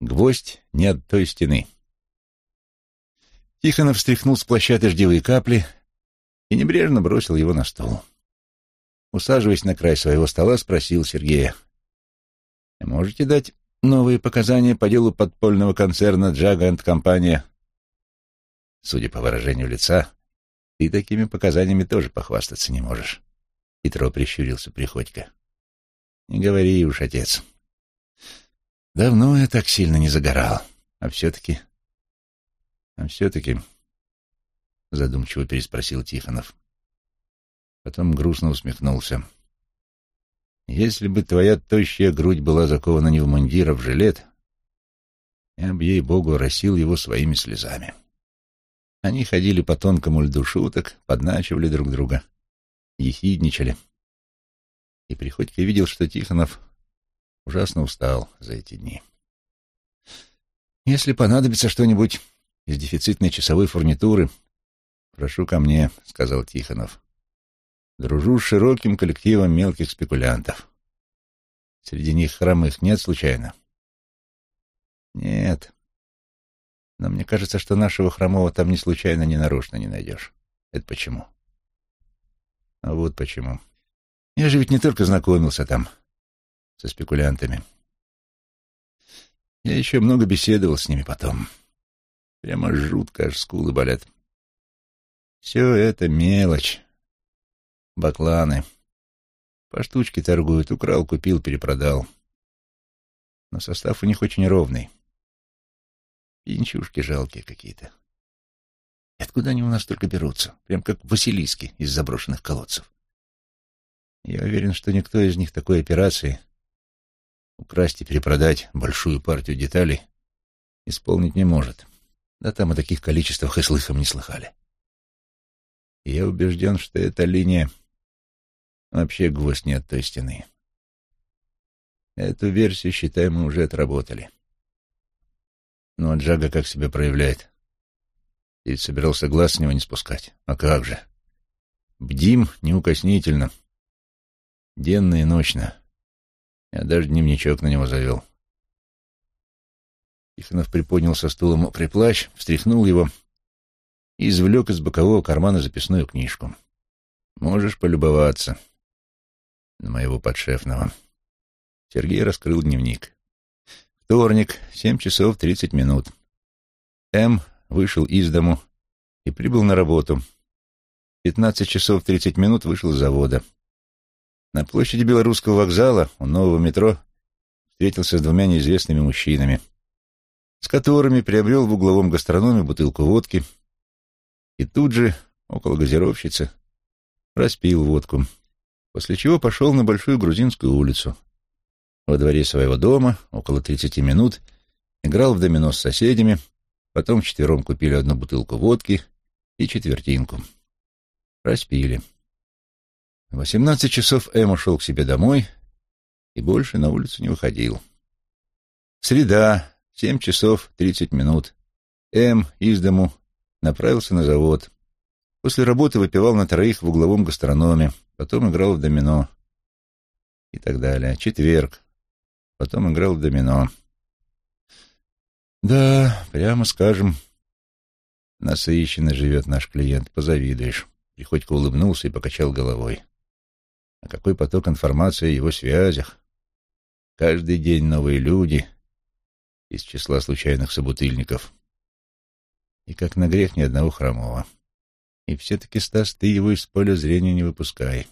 Гвоздь не от той стены. Тихонов встряхнул с плаща дождевые капли и небрежно бросил его на стол. Усаживаясь на край своего стола, спросил Сергея. «Можете дать новые показания по делу подпольного концерна «Джага энд компания»?» Судя по выражению лица, ты такими показаниями тоже похвастаться не можешь. Петро прищурился Приходько. Не говори уж, отец. Давно я так сильно не загорал. А все-таки... А все-таки... Задумчиво переспросил Тихонов. Потом грустно усмехнулся. Если бы твоя тощая грудь была закована не в мундир, а в жилет, я бы, ей-богу, росил его своими слезами. Они ходили по тонкому льду шуток, подначивали друг друга, ехидничали. И Приходько видел, что Тихонов ужасно устал за эти дни. «Если понадобится что-нибудь из дефицитной часовой фурнитуры, прошу ко мне», — сказал Тихонов. «Дружу с широким коллективом мелких спекулянтов. Среди них хромых нет случайно?» «Нет», но мне кажется, что нашего хромого там ни случайно, ни нарочно не найдешь. Это почему? А вот почему. Я же ведь не только знакомился там со спекулянтами. Я еще много беседовал с ними потом. Прямо жутко аж скулы болят. Все это мелочь. Бакланы. По штучке торгуют. Украл, купил, перепродал. Но состав у них очень ровный. Пинчушки жалкие какие-то. И откуда они у нас только берутся? Прям как Василиски из заброшенных колодцев. Я уверен, что никто из них такой операции украсть и перепродать большую партию деталей исполнить не может. Да там о таких количествах и слыхом не слыхали. И я убежден, что эта линия вообще гвоздь не от той стены. Эту версию, считай, мы уже отработали. А Джага как себя проявляет? И собирался глаз с него не спускать. А как же? Бдим неукоснительно. Денно и ночно. Я даже дневничок на него завел. Тихонов приподнял со стула мокрый плащ, встряхнул его и извлек из бокового кармана записную книжку. «Можешь полюбоваться на моего подшефного». Сергей раскрыл дневник. Вторник, семь часов тридцать минут. М. вышел из дому и прибыл на работу. Пятнадцать часов тридцать минут вышел с завода. На площади Белорусского вокзала у нового метро встретился с двумя неизвестными мужчинами, с которыми приобрел в угловом гастрономе бутылку водки и тут же, около газировщицы, распил водку, после чего пошел на Большую Грузинскую улицу, во дворе своего дома около тридцати минут, играл в домино с соседями, потом вчетвером купили одну бутылку водки и четвертинку. Распили. В восемнадцать часов Эм ушел к себе домой и больше на улицу не выходил. Среда, семь часов тридцать минут. Эм из дому направился на завод. После работы выпивал на троих в угловом гастрономе, потом играл в домино и так далее. Четверг, потом играл в домино. Да, прямо скажем, насыщенно живет наш клиент, позавидуешь. Приходько улыбнулся и покачал головой. А какой поток информации о его связях? Каждый день новые люди из числа случайных собутыльников. И как на грех ни одного хромого. И все-таки, Стас, ты его из поля зрения не выпускай.